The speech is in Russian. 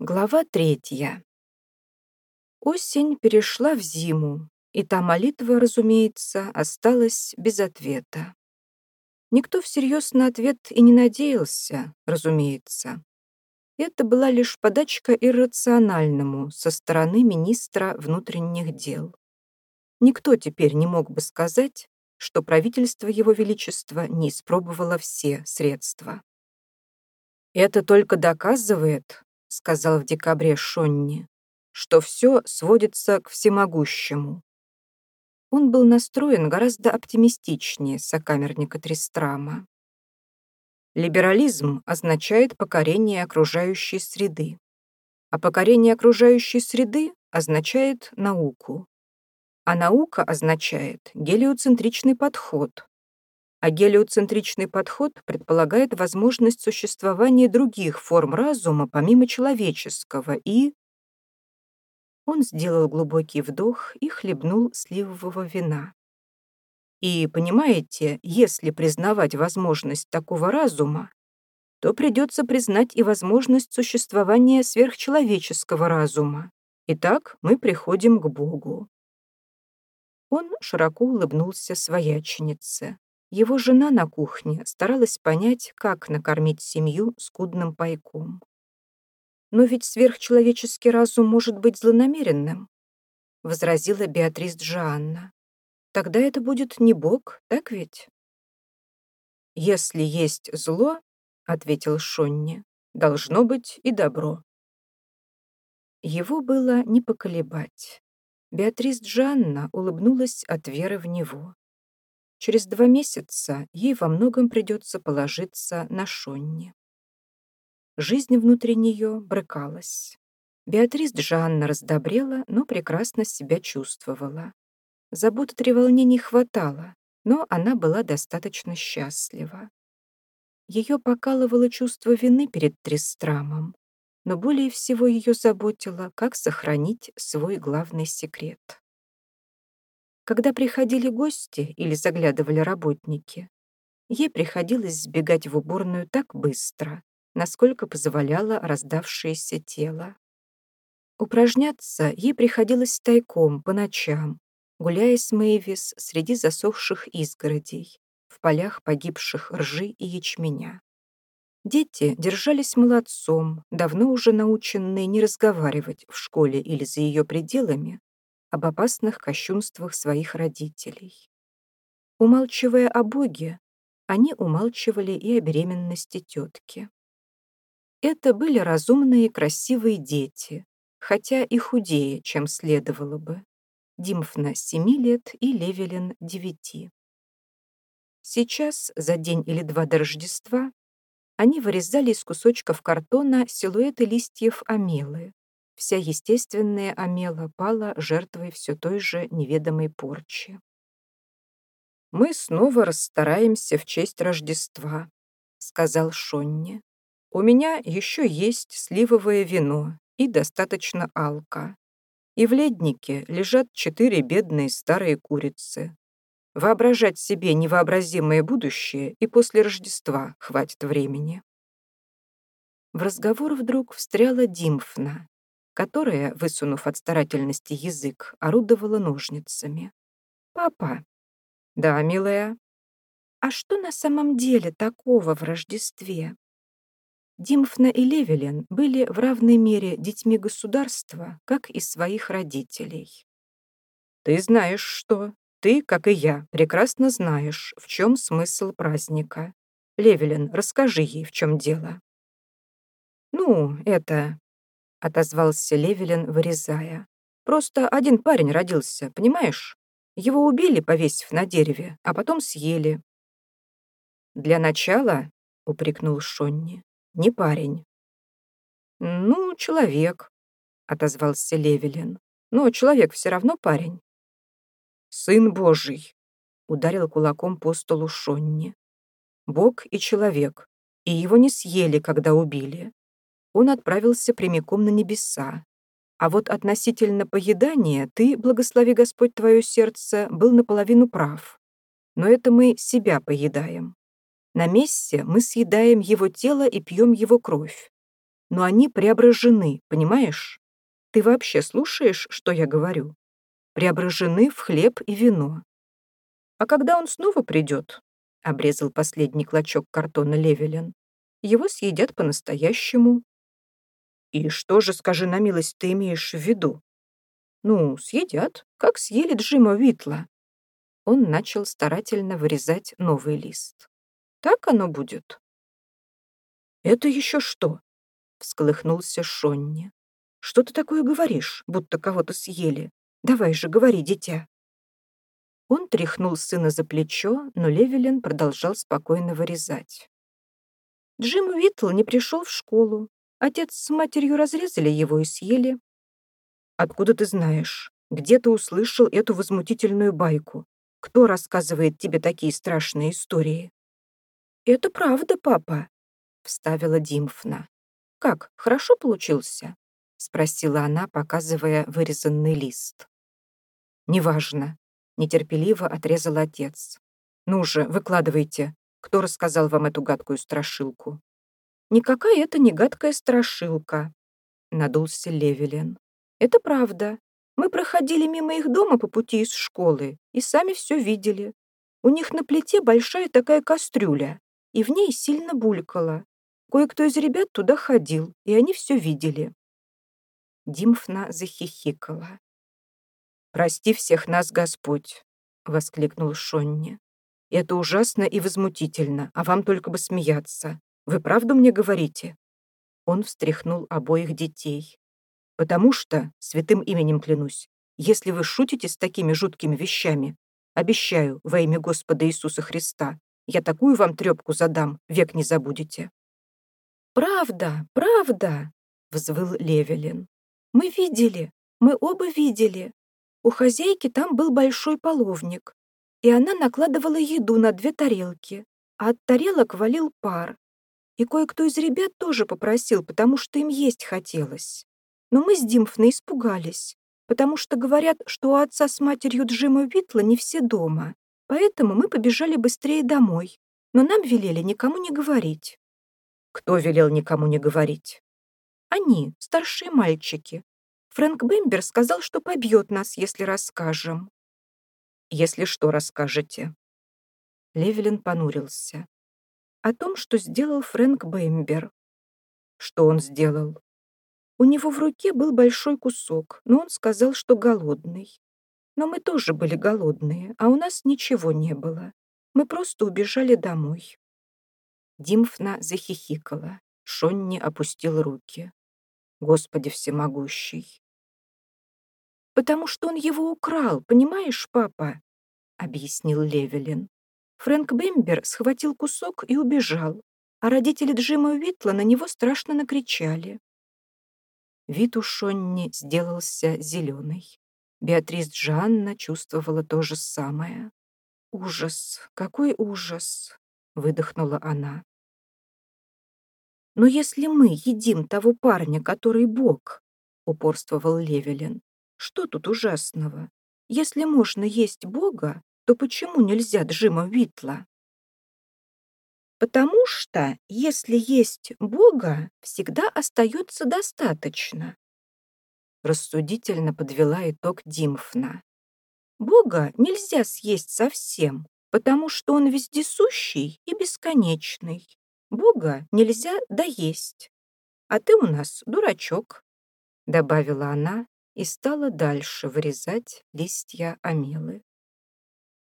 Глава третья. Осень перешла в зиму, и та молитва, разумеется, осталась без ответа. Никто всерьез на ответ и не надеялся, разумеется. Это была лишь подачка иррациональному со стороны министра внутренних дел. Никто теперь не мог бы сказать, что правительство Его Величества не испробовало все средства. Это только доказывает, — сказал в декабре Шонни, что все сводится к всемогущему. Он был настроен гораздо оптимистичнее сокамерника Тристрама. Либерализм означает покорение окружающей среды, а покорение окружающей среды означает науку, а наука означает гелиоцентричный подход, а гелиоцентричный подход предполагает возможность существования других форм разума помимо человеческого и... Он сделал глубокий вдох и хлебнул сливового вина. И, понимаете, если признавать возможность такого разума, то придется признать и возможность существования сверхчеловеческого разума. Итак, мы приходим к Богу. Он широко улыбнулся свояченице. Его жена на кухне старалась понять, как накормить семью скудным пайком. «Но ведь сверхчеловеческий разум может быть злонамеренным», — возразила Беатрис Джоанна. «Тогда это будет не Бог, так ведь?» «Если есть зло», — ответил Шонни, — «должно быть и добро». Его было не поколебать. Беатрис Джанна улыбнулась от веры в него. Через два месяца ей во многом придется положиться на Шонни. Жизнь внутри нее брыкалась. Беатрис Джанна раздобрела, но прекрасно себя чувствовала. Забот и треволнений хватало, но она была достаточно счастлива. Ее покалывало чувство вины перед Тристрамом, но более всего ее заботило, как сохранить свой главный секрет. Когда приходили гости или заглядывали работники, ей приходилось сбегать в уборную так быстро, насколько позволяло раздавшееся тело. Упражняться ей приходилось тайком по ночам, гуляя с Мэйвис среди засохших изгородей, в полях погибших ржи и ячменя. Дети держались молодцом, давно уже наученные не разговаривать в школе или за ее пределами об опасных кощунствах своих родителей. Умалчивая о Боге, они умалчивали и о беременности тетки. Это были разумные красивые дети, хотя и худее, чем следовало бы. Димфна — семи лет и Левелин — девяти. Сейчас, за день или два до Рождества, они вырезали из кусочков картона силуэты листьев амелы, Вся естественная Амела пала жертвой все той же неведомой порчи. «Мы снова расстараемся в честь Рождества», — сказал Шонни. «У меня еще есть сливовое вино и достаточно алка. И в леднике лежат четыре бедные старые курицы. Воображать себе невообразимое будущее и после Рождества хватит времени». В разговор вдруг встряла Димфна, которая, высунув от старательности язык, орудовала ножницами. «Папа». «Да, милая». «А что на самом деле такого в Рождестве?» Димфна и Левелин были в равной мере детьми государства, как и своих родителей. «Ты знаешь, что. Ты, как и я, прекрасно знаешь, в чем смысл праздника. Левелин, расскажи ей, в чем дело». «Ну, это...» — отозвался Левелин, вырезая. «Просто один парень родился, понимаешь? Его убили, повесив на дереве, а потом съели». «Для начала», — упрекнул Шонни, — «не парень». «Ну, человек», — отозвался Левелин. «Но человек все равно парень». «Сын Божий», — ударил кулаком по столу Шонни. «Бог и человек, и его не съели, когда убили он отправился прямиком на небеса. А вот относительно поедания ты, благослови Господь твое сердце, был наполовину прав. Но это мы себя поедаем. На мессе мы съедаем его тело и пьем его кровь. но они преображены, понимаешь? Ты вообще слушаешь, что я говорю? Преображены в хлеб и вино. А когда он снова придет, — обрезал последний клочок картона Левелин, — его съедят по-настоящему. И что же, скажи на милость, ты имеешь в виду? Ну, съедят, как съели Джима Витла. Он начал старательно вырезать новый лист. Так оно будет. Это еще что? Всколыхнулся Шонни. Что ты такое говоришь, будто кого-то съели? Давай же, говори, дитя. Он тряхнул сына за плечо, но Левелин продолжал спокойно вырезать. Джим Уитл не пришел в школу. Отец с матерью разрезали его и съели. Откуда ты знаешь? Где ты услышал эту возмутительную байку? Кто рассказывает тебе такие страшные истории? Это правда, папа, вставила Димфна. Как, хорошо получился? спросила она, показывая вырезанный лист. Неважно, нетерпеливо отрезал отец. Ну же, выкладывайте. Кто рассказал вам эту гадкую страшилку? Никакая это не гадкая страшилка, надулся Левелин. Это правда. Мы проходили мимо их дома по пути из школы и сами все видели. У них на плите большая такая кастрюля, и в ней сильно булькало. Кое-кто из ребят туда ходил, и они все видели. Димфна захихикала. «Прости всех нас, Господь!» — воскликнул Шонни. «Это ужасно и возмутительно, а вам только бы смеяться. Вы правду мне говорите?» Он встряхнул обоих детей. «Потому что, святым именем клянусь, если вы шутите с такими жуткими вещами, обещаю, во имя Господа Иисуса Христа, я такую вам трепку задам, век не забудете». «Правда, правда!» — взвыл Левелин. «Мы видели, мы оба видели. У хозяйки там был большой половник, и она накладывала еду на две тарелки, а от тарелок валил пар. И кое-кто из ребят тоже попросил, потому что им есть хотелось. Но мы с Димфной испугались, потому что говорят, что у отца с матерью Джима Витла не все дома, поэтому мы побежали быстрее домой, но нам велели никому не говорить. Кто велел никому не говорить? Они, старшие мальчики. Фрэнк Бэмбер сказал, что побьет нас, если расскажем. Если что расскажете. Левелин понурился. О том, что сделал Фрэнк Бэмбер. Что он сделал? У него в руке был большой кусок, но он сказал, что голодный. Но мы тоже были голодные, а у нас ничего не было. Мы просто убежали домой. Димфна захихикала. Шонни опустил руки. Господи всемогущий. «Потому что он его украл, понимаешь, папа?» — объяснил Левелин. Фрэнк Бембер схватил кусок и убежал, а родители Джима Уитла на него страшно накричали. Вид у Шонни сделался зеленый. Беатрис Джанна чувствовала то же самое. «Ужас! Какой ужас!» — выдохнула она. «Но если мы едим того парня, который Бог», — упорствовал Левелин, — «что тут ужасного? Если можно есть Бога, то почему нельзя Джима Витла?» «Потому что, если есть Бога, всегда остается достаточно», рассудительно подвела итог Димфна. «Бога нельзя съесть совсем, потому что он вездесущий и бесконечный. Бога нельзя доесть. А ты у нас дурачок», — добавила она и стала дальше вырезать листья амелы.